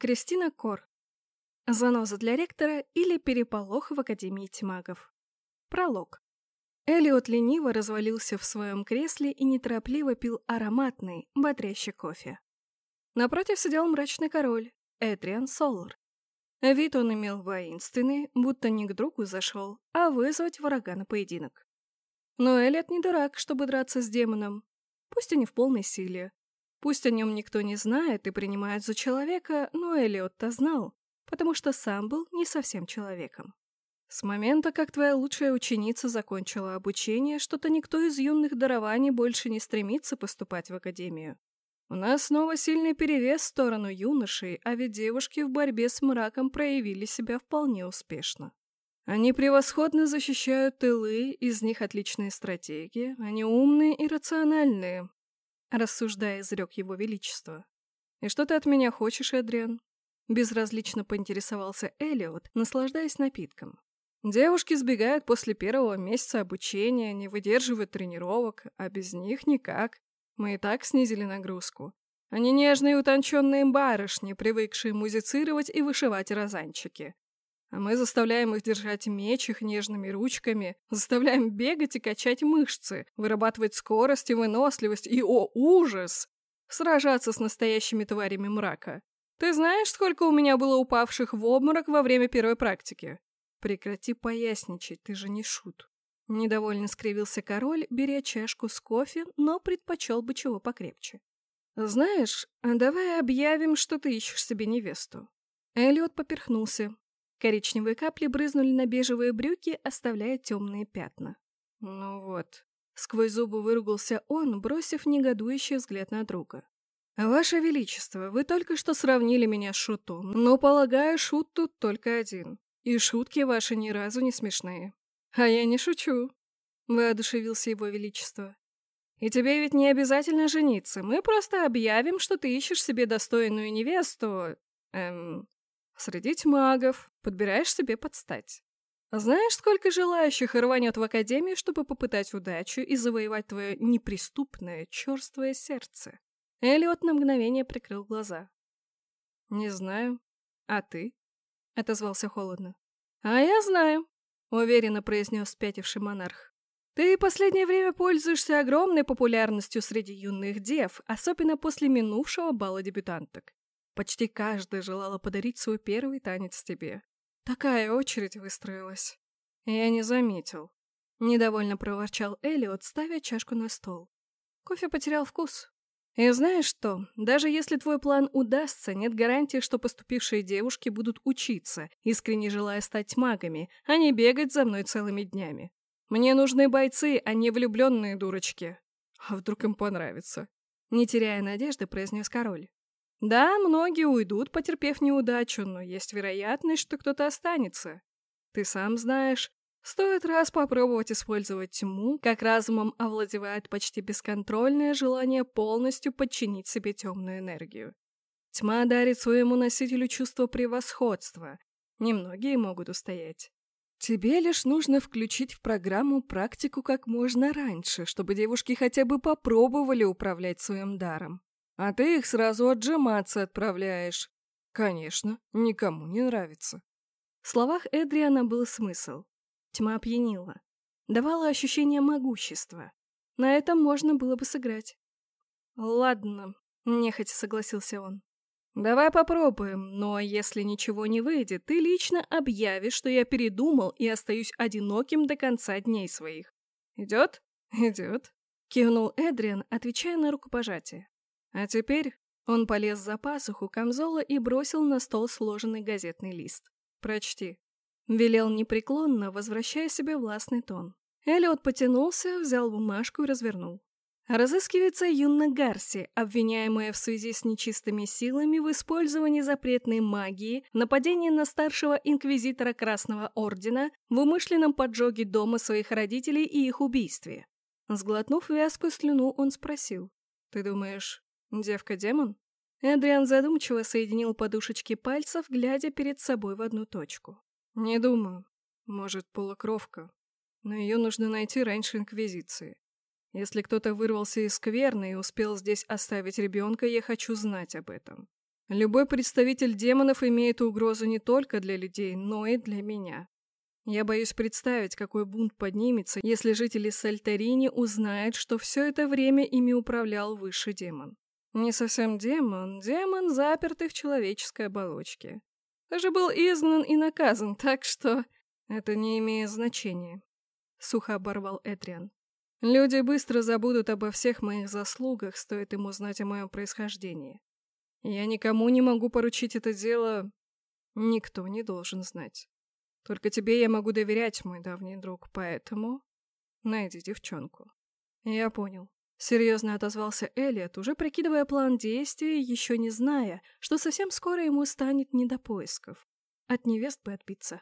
Кристина Кор. Заноза для ректора или переполох в Академии тьмагов. Пролог. Элиот лениво развалился в своем кресле и неторопливо пил ароматный, бодрящий кофе. Напротив сидел мрачный король, Эдриан Солар. Вид он имел воинственный, будто не к другу зашел, а вызвать врага на поединок. Но Элиот не дурак, чтобы драться с демоном. Пусть и не в полной силе, Пусть о нем никто не знает и принимает за человека, но Элиот-то знал, потому что сам был не совсем человеком. С момента, как твоя лучшая ученица закончила обучение, что-то никто из юных дарований больше не стремится поступать в академию. У нас снова сильный перевес в сторону юношей, а ведь девушки в борьбе с мраком проявили себя вполне успешно. Они превосходно защищают тылы, из них отличные стратегии, они умные и рациональные, рассуждая, изрек его величество. «И что ты от меня хочешь, Эдриан?» Безразлично поинтересовался Элиот, наслаждаясь напитком. Девушки сбегают после первого месяца обучения, не выдерживают тренировок, а без них никак. Мы и так снизили нагрузку. Они нежные и утонченные барышни, привыкшие музицировать и вышивать розанчики. А мы заставляем их держать меч их нежными ручками, заставляем бегать и качать мышцы, вырабатывать скорость и выносливость и, о, ужас! Сражаться с настоящими тварями мрака. Ты знаешь, сколько у меня было упавших в обморок во время первой практики? Прекрати поясничать, ты же не шут. Недовольно скривился король, беря чашку с кофе, но предпочел бы чего покрепче. «Знаешь, давай объявим, что ты ищешь себе невесту». Элliot поперхнулся, Коричневые капли брызнули на бежевые брюки, оставляя темные пятна. «Ну вот», — сквозь зубы выругался он, бросив негодующий взгляд на друга. «Ваше Величество, вы только что сравнили меня с шутом, но, полагаю, шут тут только один. И шутки ваши ни разу не смешные. А я не шучу», — воодушевился его Величество. «И тебе ведь не обязательно жениться. Мы просто объявим, что ты ищешь себе достойную невесту... Эм, Среди магов, подбираешь себе подстать. Знаешь, сколько желающих рванет в академию, чтобы попытать удачу и завоевать твое неприступное, черствое сердце? Элиот на мгновение прикрыл глаза. «Не знаю. А ты?» — отозвался холодно. «А я знаю», — уверенно произнес спятивший монарх. «Ты последнее время пользуешься огромной популярностью среди юных дев, особенно после минувшего бала дебютанток. Почти каждая желала подарить свой первый танец тебе. Такая очередь выстроилась. Я не заметил. Недовольно проворчал Элиот, ставя чашку на стол. Кофе потерял вкус. И знаешь что, даже если твой план удастся, нет гарантии, что поступившие девушки будут учиться, искренне желая стать магами, а не бегать за мной целыми днями. Мне нужны бойцы, а не влюбленные дурочки. А вдруг им понравится? Не теряя надежды, произнес король. Да, многие уйдут, потерпев неудачу, но есть вероятность, что кто-то останется. Ты сам знаешь, стоит раз попробовать использовать тьму, как разумом овладевает почти бесконтрольное желание полностью подчинить себе темную энергию. Тьма дарит своему носителю чувство превосходства. Немногие могут устоять. Тебе лишь нужно включить в программу практику как можно раньше, чтобы девушки хотя бы попробовали управлять своим даром а ты их сразу отжиматься отправляешь. Конечно, никому не нравится. В словах Эдриана был смысл. Тьма опьянила. Давала ощущение могущества. На этом можно было бы сыграть. «Ладно», — нехотя согласился он. «Давай попробуем, но если ничего не выйдет, ты лично объявишь, что я передумал и остаюсь одиноким до конца дней своих. Идет?» «Идет», — кивнул Эдриан, отвечая на рукопожатие. А теперь он полез за пасуху камзола и бросил на стол сложенный газетный лист. «Прочти». Велел непреклонно, возвращая себе властный тон. Эллиот потянулся, взял бумажку и развернул. Разыскивается Юнна Гарси, обвиняемая в связи с нечистыми силами в использовании запретной магии, нападении на старшего инквизитора Красного Ордена, в умышленном поджоге дома своих родителей и их убийстве. Сглотнув вязкую слюну, он спросил. «Ты думаешь, Девка-демон? Эдриан задумчиво соединил подушечки пальцев, глядя перед собой в одну точку. Не думаю. Может, полукровка. Но ее нужно найти раньше Инквизиции. Если кто-то вырвался из скверны и успел здесь оставить ребенка, я хочу знать об этом. Любой представитель демонов имеет угрозу не только для людей, но и для меня. Я боюсь представить, какой бунт поднимется, если жители Сальтерини узнают, что все это время ими управлял высший демон. Не совсем демон, демон, запертый в человеческой оболочке. Даже был изгнан и наказан, так что это не имеет значения. Сухо оборвал Этриан. Люди быстро забудут обо всех моих заслугах, стоит им узнать о моем происхождении. Я никому не могу поручить это дело. Никто не должен знать. Только тебе я могу доверять, мой давний друг, поэтому найди девчонку. Я понял. Серьезно отозвался Элliot, уже прикидывая план действий, еще не зная, что совсем скоро ему станет не до поисков. От невест бы отбиться.